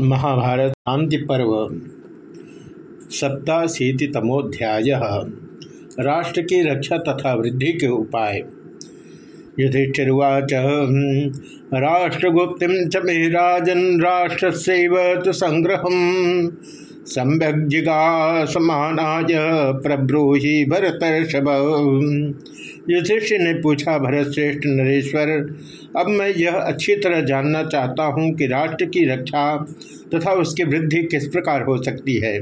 महाभारत शांति पर्व सप्ताशीतितमोध्याय राष्ट्र की रक्षा तथा वृद्धि के उपाय। युधिष्ठिर्वाच राष्ट्रगुप्ति च राजन राष्ट्र तो संग्रह। सम्यग्जिगा समानाय प्रब्रूहि भरतर्षभ। युधिष्ठिर ने पूछा भरत श्रेष्ठ नरेश्वर, अब मैं यह अच्छी तरह जानना चाहता हूँ कि राष्ट्र की रक्षा तथा उसकी वृद्धि किस प्रकार हो सकती है।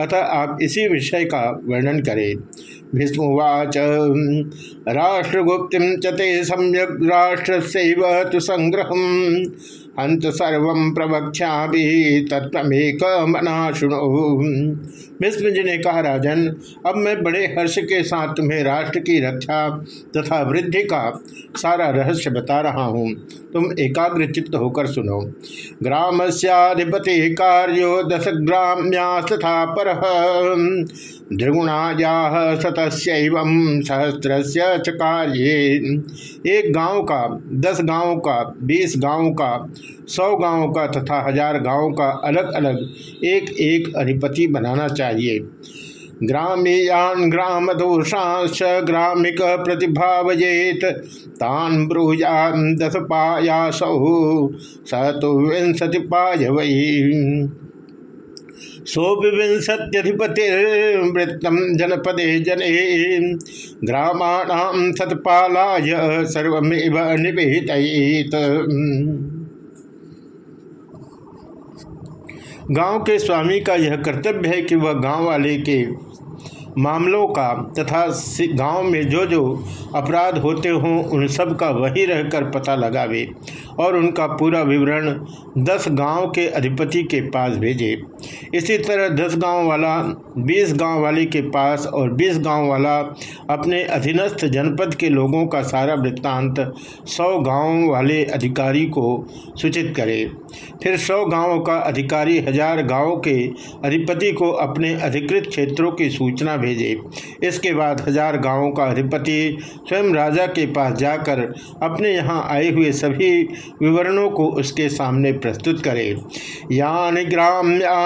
अतः आप इसी विषय का वर्णन करें। भीष्मवाच राष्ट्रगुप्ति चते सम्यक राष्ट्र तो संग्रह अंत सर्व प्रवक्षा भी तत्वेक मना शुणु। भीष्म जी ने कहा, राजन, अब मैं बड़े हर्ष के साथ तुम्हें राष्ट्र की रक्षा तथा वृद्धि का सारा रहस्य बता रहा हूँ। तुम एकाग्र चित्त होकर सुनो। ग्राम सधिपति कार्यो दस ग्राम्या तथा पर। द्रिगुणाया सतस्व सहस्र च कार्य। एक गाँव का, दस गाँव का, बीस गाँव का, सौ गाँव का तथा हज़ार गाँव का अलग अलग एक एक अधिपति बनाना चाहिए। ग्रामीयान ग्राम दोषांश ग्रामिक प्रतिभावजेत तान ब्रूजान दस पायासौ स विंशति पाय वही सोविंशत्यधिपतिवृत्तम जनपदे जने ग्रामाणाम सतपालाय सर्वमेव निवेदित गाँव के स्वामी का यह कर्तव्य है कि वह गाँव वाले के मामलों का तथा गाँव में जो जो अपराध होते हों, उन सब का वही रहकर पता लगावे और उनका पूरा विवरण दस गाँव के अधिपति के पास भेजे। इसी तरह दस गाँव वाला, बीस गाँव वाले के पास और बीस गाँव वाला अपने अधीनस्थ जनपद के लोगों का सारा वृत्तांत सौ गाँव वाले अधिकारी को सूचित करे। फिर सौ गाँवों का अधिकारी हज़ार गाँवों के अधिपति को अपने अधिकृत क्षेत्रों की सूचना भेजे। इसके बाद हज़ार गाँवों का अधिपति स्वयं राजा के पास जाकर अपने यहाँ आए हुए सभी विवरणों को उसके सामने प्रस्तुत करे। यानी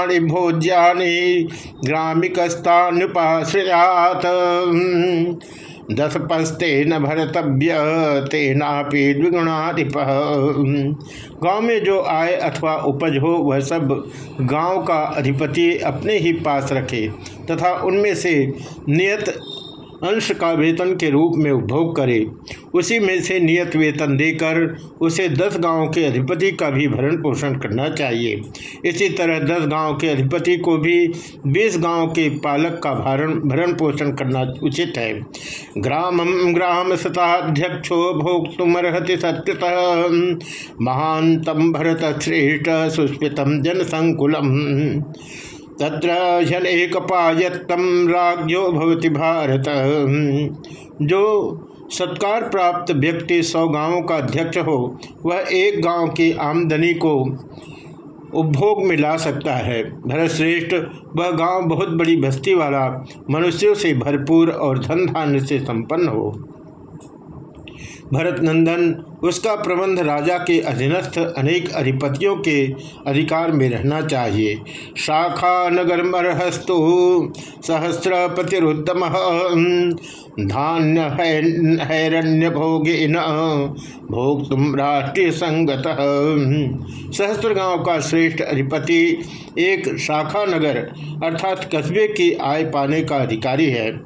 ग्राम्यानि भोज्यानि ग्रामिकस्तानुपाश्रयात दस पस्ते न भरतव्य, तेनापि द्विगुणाधिप। गाँव में जो आय अथवा उपज हो, वह सब गाँव का अधिपति अपने ही पास रखे, तथा उनमें से नियत अंश का वेतन के रूप में उपभोग करे। उसी में से नियत वेतन देकर उसे दस गाँव के अधिपति का भी भरण पोषण करना चाहिए। इसी तरह दस गाँव के अधिपति को भी बीस गाँव के पालक का भरण भरण पोषण करना उचित है। ग्राम ग्राम शताध्यक्षो भोक्तुमर्हति सत्यतः। महानतम भरत श्रेष्ठ सुस्मितम जनसंकुलम तत्र पायत्तम राज्यो भवति भारत। जो सत्कार प्राप्त व्यक्ति सौ गाँवों का अध्यक्ष हो, वह एक गाँव की आमदनी को उपभोग में ला सकता है। भरत श्रेष्ठ वह गाँव बहुत बड़ी बस्ती वाला, मनुष्यों से भरपूर और धन धान्य से संपन्न हो। भरत नंदन उसका प्रबंध राजा के अधीनस्थ अनेक अधिपतियों के अधिकार में रहना चाहिए। शाखा नगर मरहस्तु सहस्र प्रतिरुद्दम धान्य हैरण्य भोगे न। भोग तुम राष्ट्रीय संगत। सहस्त्र गाँव का श्रेष्ठ अधिपति एक शाखा नगर, अर्थात कस्बे की आय पाने का अधिकारी है।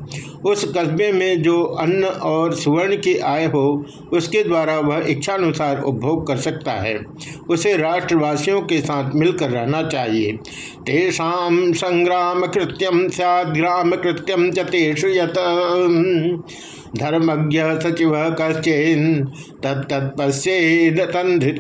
उस कस्बे में जो अन्न और सुवर्ण की आय हो, उसके द्वारा वह इच्छानुसार उपभोग कर सकता है। उसे राष्ट्रवासियों के साथ मिलकर रहना चाहिए। तेषा संग्राम कृत्यम सग्राम कृत्यम चेषु यत। धर्मज्ञ सचिव कश्चिन तत्तत्पश्चेदतंधित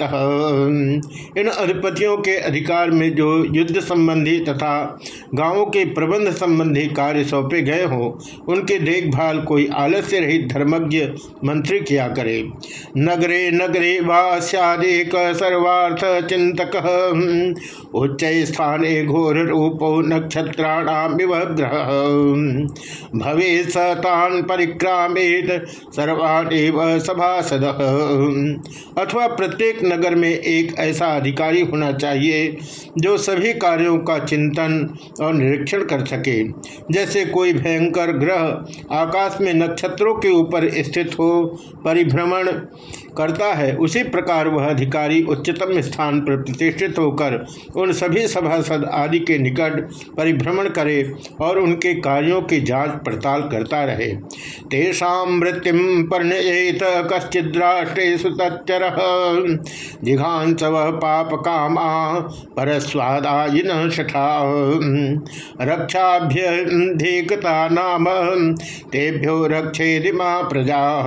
इन अधिपतियों के अधिकार में जो युद्ध संबंधी तथा गाँवों के प्रबंध संबंधी कार्य सौंपे गए हों, उनके देखभाल कोई आलस्य रहित धर्मज्ञ मंत्री किया करे। नगरे नगरे वास्यादेक सर्वार्थ चिंतक। उच्च स्थाने घोर रूपो नक्षत्राणाम ग्रह। भवे सतान परिक्राम भावेत सर्वानेव सभासद। अथवा प्रत्येक नगर में एक ऐसा अधिकारी होना चाहिए, जो सभी कार्यों का चिंतन और निरीक्षण कर सके। जैसे कोई भयंकर ग्रह आकाश में नक्षत्रों के ऊपर स्थित हो, परिभ्रमण करता है, उसी प्रकार वह अधिकारी उच्चतम स्थान पर प्रतिष्ठित होकर उन सभी सभासद आदि के निकट परिभ्रमण करे और उनके कार्यों की जाँच पड़ताल करता रहे। तेषा मृत्यु परिणयेत कश्चिद्राष्ट्रेशु तच्चर। जिघांसव पाप कामा शठा। रक्षाभ्यधिकता नाम तेभ्यो प्रजा।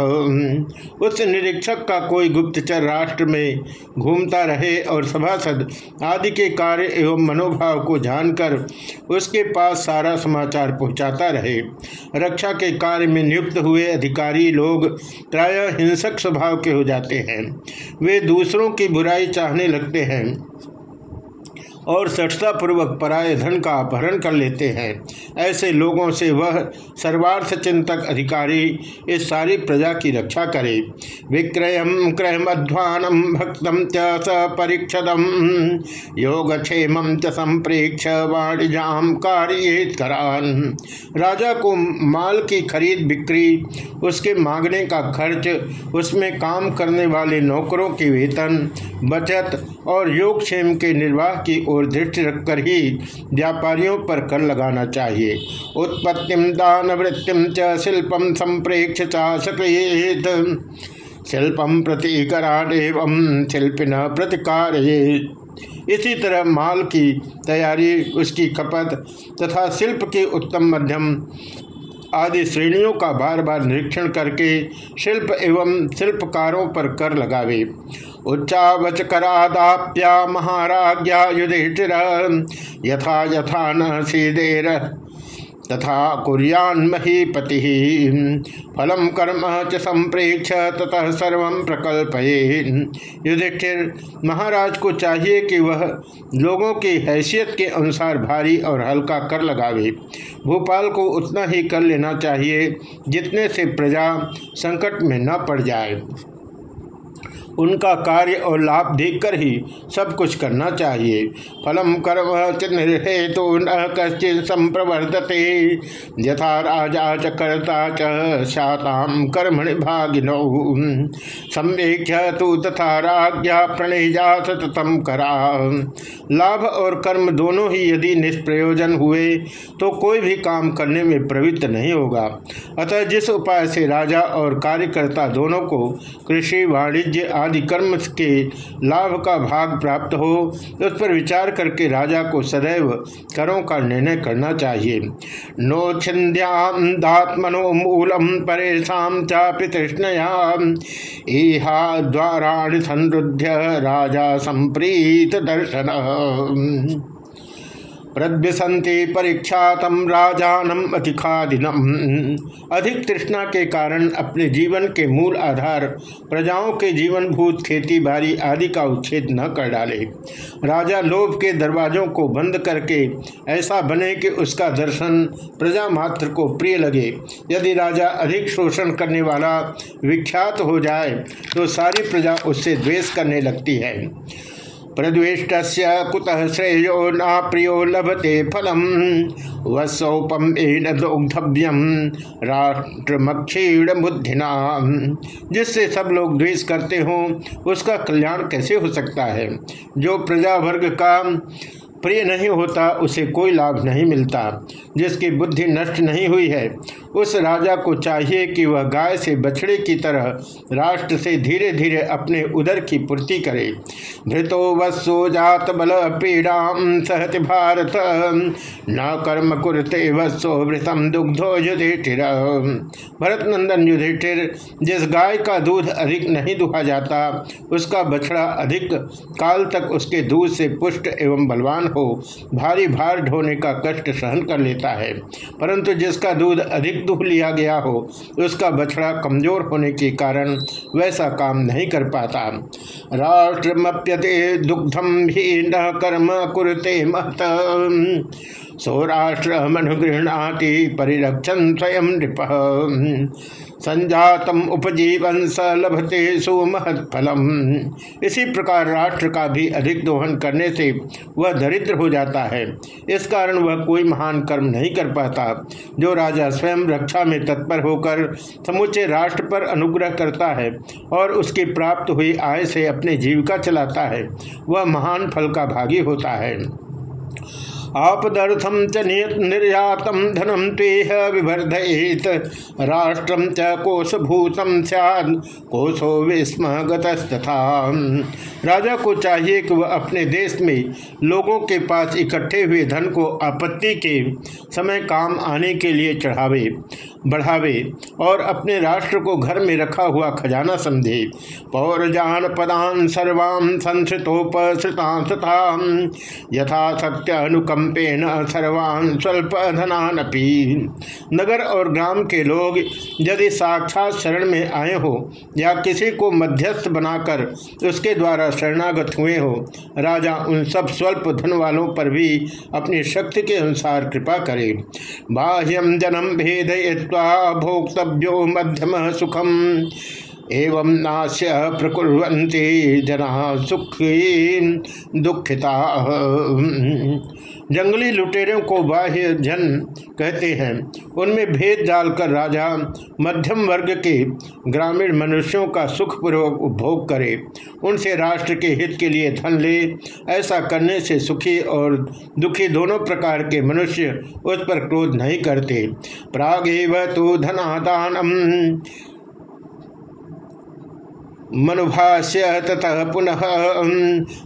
उस निरीक्षक का कोई गुप्तचर राष्ट्र में घूमता रहे और सभासद आदि के कार्य एवं मनोभाव को जानकर उसके पास सारा समाचार पहुंचाता रहे। रक्षा के कार्य में नियुक्त हुए अधिकारी लोग प्रायः हिंसक स्वभाव के हो जाते हैं। वे दूसरों की बुराई चाहने लगते हैं। और सठतापूर्वक पराय धन का अपहरण कर लेते हैं। ऐसे लोगों से वह सर्वार्थ चिंतक अधिकारी इस सारी प्रजा की रक्षा करे। विक्रय क्रयमध्वानम भक्तम च सपरीक्षदम योगक्षेम च संप्रेक्ष वाणिजाम कार्य राजा को माल की खरीद बिक्री, उसके मांगने का खर्च, उसमें काम करने वाले नौकरों के वेतन, बचत और योगक्षेम के निर्वाह की ओर दृष्टि रखकर ही व्यापारियों पर कर लगाना चाहिए। उत्पत्तिम दान वृत्तिम च शिल्पम संप्रेक्ष चाशकेत शिल्पम प्रतिकरान एवं शिल्पिन प्रतिकार इसी तरह माल की तैयारी, उसकी खपत तथा शिल्प के उत्तम मध्यम आदि श्रेणियों का बार बार निरीक्षण करके शिल्प एवं शिल्पकारों पर कर लगावे। उच्चावच करादाप्या महाराज्ञा युधिष्ठिर। यथा यथा न सीदेर तथा कुरियान महीपति फलम कर्म च संप्रेक्ष ततः सर्व प्रकल्प युधिष्ठिर, महाराज को चाहिए कि वह लोगों की हैसियत के अनुसार भारी और हल्का कर लगावे। भोपाल को उतना ही कर लेना चाहिए जितने से प्रजा संकट में न पड़ जाए। उनका कार्य और लाभ देखकर ही सब कुछ करना चाहिए। फलम कर्म निर्हेतु न कश्चित संप्रवर्तते। यथा राजा च कर्ता च शाताम कर्मणि भागिनौ। तो तथा राज्ञा प्रणेजा सततम करा। लाभ और कर्म दोनों ही यदि निष्प्रयोजन हुए तो कोई भी काम करने में प्रवृत्त नहीं होगा। अतः जिस उपाय से राजा और कार्यकर्ता दोनों को कृषि वाणिज्य आदि कर्म के लाभ का भाग प्राप्त हो, उस पर विचार करके राजा को सदैव करों का निर्णय करना चाहिए। नो छिंद्यात्मनो मूलम परेशा चापि तृष्णया इहा द्वाराणि संरुद्ध राजा संप्रीत दर्शन प्रद्यसंति परीक्षातम राजानम अधिकादिनम अधिक तृष्णा के कारण अपने जीवन के मूल आधार, प्रजाओं के जीवन भूत खेती बाड़ी आदि का उच्छेद न कर डाले। राजा लोभ के दरवाजों को बंद करके ऐसा बने कि उसका दर्शन प्रजा मात्र को प्रिय लगे। यदि राजा अधिक शोषण करने वाला विख्यात हो जाए तो सारी प्रजा उससे द्वेष करने लगती है। प्रद्विष्ट कुतः श्रेयो न प्रियो लभते फलम? वसौपम दुग्धव्यम। राष्ट्रमक्षीण बुद्धिना जिससे सब लोग द्वेष करते हों, उसका कल्याण कैसे हो सकता है? जो प्रजा वर्ग का प्रिय नहीं होता, उसे कोई लाभ नहीं मिलता। जिसकी बुद्धि नष्ट नहीं हुई है, उस राजा को चाहिए कि वह गाय से बछड़े की तरह राष्ट्र से धीरे धीरे अपने उदर की पूर्ति करे। धृतो वत्सो जात बल पीड़ा सहति भारत। न कर्म कुरते वत्सो भृतम दुग्धो युधिष्ठिर। भरत नंदन युधिष्ठिर, जिस गाय का दूध अधिक नहीं दुहा जाता, उसका बछड़ा अधिक काल तक उसके दूध से पुष्ट एवं बलवान हो, भारी भार ढोने का कष्ट सहन कर लेता है। परंतु जिसका दूध अधिक दुख लिया गया हो, उसका बछड़ा कमज़ोर होने के कारण वैसा काम नहीं कर पाता। राष्ट्रमप्यते दुग्धम भी न कर्म कुरते महत। सौराष्ट्र मनुगृहणाति परिरक्षण स्वयं नृप। संजातम उपजीवन स लभते सुमहत फलम। इसी प्रकार राष्ट्र का भी अधिक दोहन करने से वह दरिद्र हो जाता है। इस कारण वह कोई महान कर्म नहीं कर पाता, जो राजा स्वयं रक्षा में तत्पर होकर समुचे राष्ट्र पर अनुग्रह करता है और उसकी प्राप्त हुई आय से अपनी जीविका चलाता है। वह महान फल का भागी होता है। आपदर्थम च निर्यातम धनम तेह विवर्धयेत। राष्ट्रम च कोशभूतम सैद कोशो विस्म गतस्तथा राजा को चाहिए कि वह अपने देश में लोगों के पास इकट्ठे हुए धन को आपत्ति के समय काम आने के लिए चढ़ावे, बढ़ावे और अपने राष्ट्र को घर में रखा हुआ खजाना समझे। पौरजान पदान सर्वाम संस्कृतोपसृता यथा सत्य अनुकंपेन सर्वान स्वल्प धनानपी नगर और ग्राम के लोग यदि साक्षात शरण में आए हो या किसी को मध्यस्थ बनाकर उसके द्वारा शरणागत हुए हो, राजा उन सब स्वल्प धन वालों पर भी अपनी शक्ति के अनुसार कृपा करे। बाह्यम जनम भेद भोक्तव्यो मध्यम सुखम। एवं नाश्य प्रकुर्वन्ति जना सुखी, दुखिता। जंगली लुटेरों को बाह्य जन कहते हैं। उनमें भेद डालकर राजा मध्यम वर्ग के ग्रामीण मनुष्यों का सुखपूर्वक उपभोग करे। उनसे राष्ट्र के हित के लिए धन ले। ऐसा करने से सुखी और दुखी दोनों प्रकार के मनुष्य उस पर क्रोध नहीं करते। प्रागेव तो धनादानम। मनुभाष्य ततः पुनः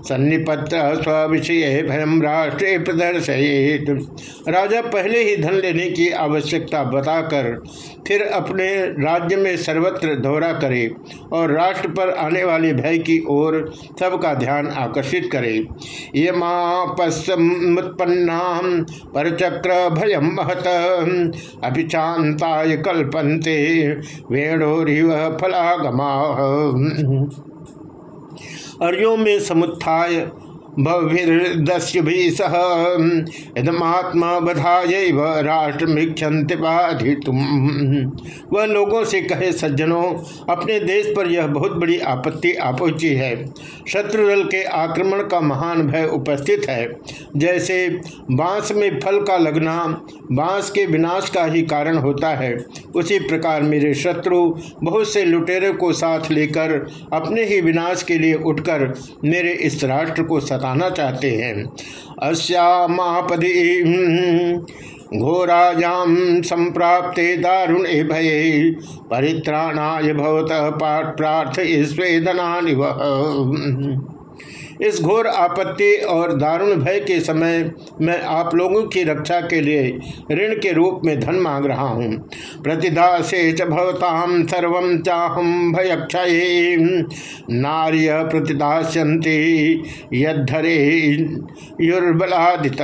सन्निपत्र स्विषय भयम राष्ट्र प्रदर्शित राजा पहले ही धन लेने की आवश्यकता बताकर फिर अपने राज्य में सर्वत्र दौरा करे और राष्ट्र पर आने वाले भय की ओर सबका ध्यान आकर्षित करे। ये मापस्मुत्पन्ना परचक्र भयम महत अभिचाताय कल्पन्ते, वेणोरिव फलागमा। अर्यों में समुत्थाय। भविर्दस्य सह यदमात्मा बधाय तुम वह लोगों से कहे, सज्जनों, अपने देश पर यह बहुत बड़ी आपत्ति आ पहुँची है। शत्रु दल के आक्रमण का महान भय उपस्थित है। जैसे बाँस में फल का लगना बाँस के विनाश का ही कारण होता है, उसी प्रकार मेरे शत्रु बहुत से लुटेरे को साथ लेकर अपने ही विनाश के लिए उठकर मेरे इस राष्ट्र को सता बताना चाहते हैं। अश्यामापदी घोराजाम संप्राप्ते दारुण भय परित्राणाय भवत पाठ प्रार्थ स्वेदना इस घोर आपत्ति और दारुण भय के समय मैं आप लोगों की रक्षा के लिए ऋण के रूप में धन मांग रहा हूँ। प्रतिदा से भवताम सर्व चाहम भयक्षय। नार्य प्रतिदास्यंते यधरे युर्बलादित।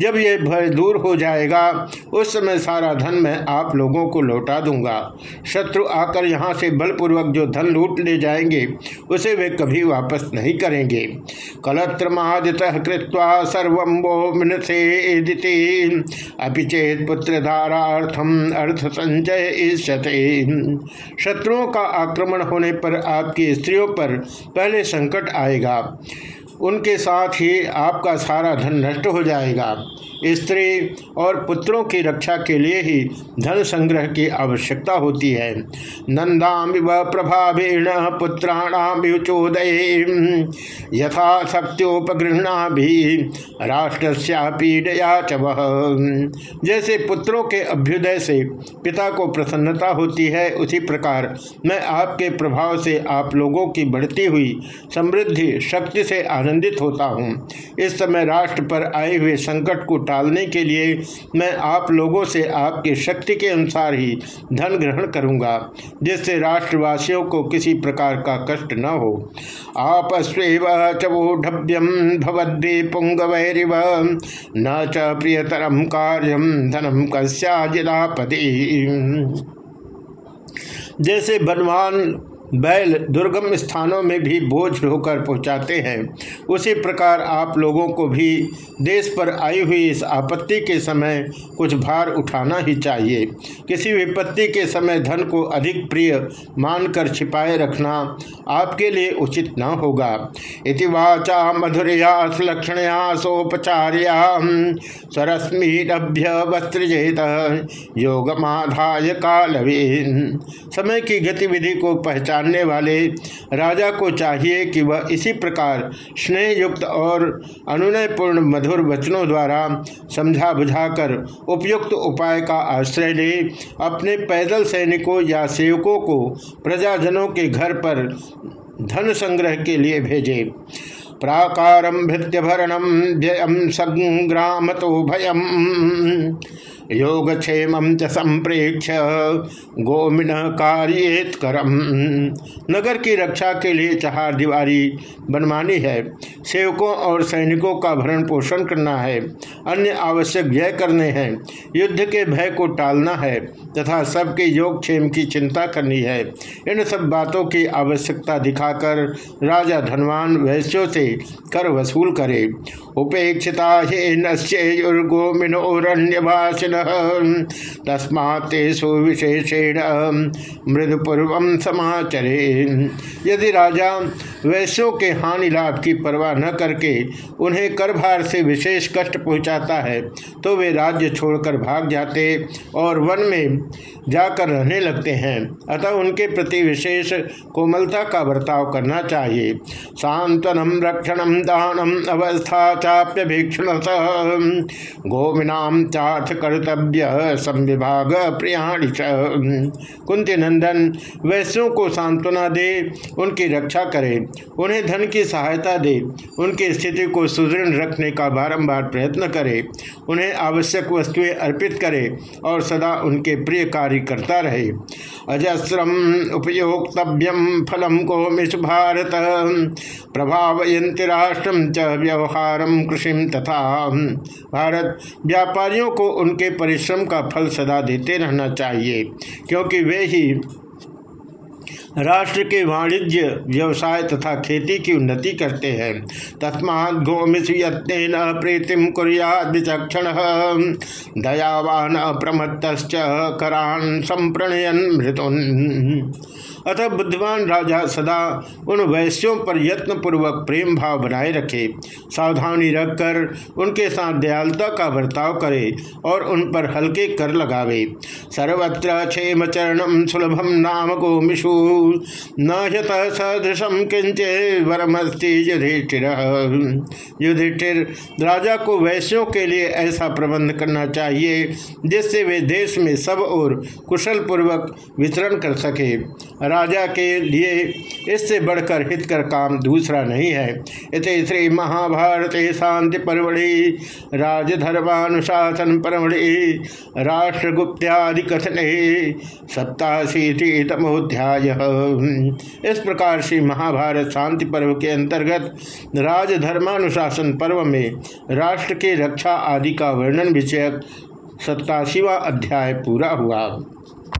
जब ये भय दूर हो जाएगा, उस समय सारा धन मैं आप लोगों को लौटा दूँगा। शत्रु आकर यहाँ से बलपूर्वक जो धन लूट ले जाएँगे, उसे वे कभी वापस नहीं करेंगे। कलत्रमादित कृत्वा सर्वं वो मिनसे अभी चेत पुत्र धारार्थम अर्थ संचय शत्रुओं का आक्रमण होने पर आपकी स्त्रियों पर पहले संकट आएगा। उनके साथ ही आपका सारा धन नष्ट हो जाएगा। स्त्री और पुत्रों की रक्षा के लिए ही धन संग्रह की आवश्यकता होती है। नंदाम प्रभावेण पुत्राणाचोदय यथा शक्त्योपगृहणा भी राष्ट्र पीड़या च जैसे पुत्रों के अभ्युदय से पिता को प्रसन्नता होती है, उसी प्रकार मैं आपके प्रभाव से आप लोगों की बढ़ती हुई समृद्धि, शक्ति से आनंदित होता हूँ। इस समय राष्ट्र पर आए हुए संकट को टालने के लिए मैं आप लोगों से आपकी शक्ति के अनुसार ही धन ग्रहण करूँगा, जिससे राष्ट्रवासियों को किसी प्रकार का कष्ट न हो। आप चवोढभ्यम भवद्वे पुंगवैरिव, न च प्रियतरम कार्यम धनम कस्याजिलापति। जैसे बलवान बैल दुर्गम स्थानों में भी बोझ ढोकर पहुंचाते हैं। उसी प्रकार आप लोगों को भी देश पर आई हुई इस आपत्ति के समय कुछ भार उठाना ही चाहिए। किसी विपत्ति के समय धन को अधिक प्रिय मानकर छिपाए रखना आपके लिए उचित न होगा। इति वाचा मधुरया लक्षणया सोपचार्या सरस्मीरभ्य वस्त्रजेत योगमाधाय कालवीन। समय की गतिविधि को पहचानने वाले राजा को चाहिए कि वह इसी प्रकार स्नेहयुक्त और अनुनयपूर्ण मधुर वचनों द्वारा समझा बुझाकर उपयुक्त उपाय का आश्रय ले, अपने पैदल सैनिकों या सेवकों को प्रजाजनों के घर पर धन संग्रह के लिए भेजे। प्राकारम भृत्य भरणम व्ययम संग्राम तो भयम। योगक्षेम च संप्रेक्ष गोमिन कार्येत करम। नगर की रक्षा के लिए चहार दीवारी बनवानी है। सेवकों और सैनिकों का भरण पोषण करना है। अन्य आवश्यक व्यय करने हैं। युद्ध के भय को टालना है तथा सबके योगक्षेम की चिंता करनी है। इन सब बातों की आवश्यकता दिखाकर राजा धनवान वैश्यों से कर वसूल करे। उपेक्षिता हे नश्चेयुर्गोमिनोरण्यभाषिण तस्मातेषु विशेषेण मृदपूर्व समाचरे। यदि राजा वैश्यों के हानि लाभ की परवाह न करके उन्हें कर भार से विशेष कष्ट पहुंचाता है तो वे राज्य छोड़कर भाग जाते और वन में जाकर रहने लगते हैं। अतः उनके प्रति विशेष कोमलता का बर्ताव करना चाहिए। सांत्वनम, रक्षणम, दानम, अवस्था चाप्य भीक्षण गोविनाम चार्थ कर्तव्य संविभाग प्रियाणी कुंती नंदन वैश्यों को सांत्वना दे, उनकी रक्षा करे, उन्हें धन की सहायता दे, उनकी स्थिति को सुदृढ़ रखने का बारंबार प्रयत्न करे, उन्हें आवश्यक वस्तुएँ अर्पित करे और सदा उनके प्रिय कार्य करता रहे। अजस्रम उपयोक्तव्यम फलम को मिश भारत। प्रभावयंति राष्ट्रम च व्यवहारम कृषि तथा। भारत, व्यापारियों को उनके परिश्रम का फल सदा देते रहना चाहिए क्योंकि वे ही राष्ट्र के वाणिज्य, व्यवसाय तथा खेती की उन्नति करते हैं। तस्मात् गोमिष यत्न प्रीतिम कुरियाद दयावान प्रमत्त करान संप्रणयन मृतुन। अतः बुद्धिमान राजा सदा उन वैश्यों पर यत्न पूर्वक प्रेम भाव बनाए रखे। सावधानी रखकर उनके साथ दयालुता का बर्ताव करे और उन पर हल्के कर लगावे। सर्वत्र क्षेम चरणम सुलभम नाम को मिशु न सदृशम किंचे वरमस्ति युधिष्ठिर। युधिष्ठिर, राजा को वैश्यों के लिए ऐसा प्रबंध करना चाहिए, जिससे वे देश में सब और कुशल पूर्वक वितरण कर सके। राजा के लिए इससे बढ़कर हित कर काम दूसरा नहीं है। इत श्री महाभारत शांति परमढ़ि राजधर्मानुशासन परमढ़ि राष्ट्रगुप्त्यादि कथन सप्ताशीतमोध्याय इस प्रकार से महाभारत शांति पर्व के अंतर्गत राजधर्मानुशासन पर्व में राष्ट्र के रक्षा आदि का वर्णन विषयक सत्तासीवा अध्याय पूरा हुआ।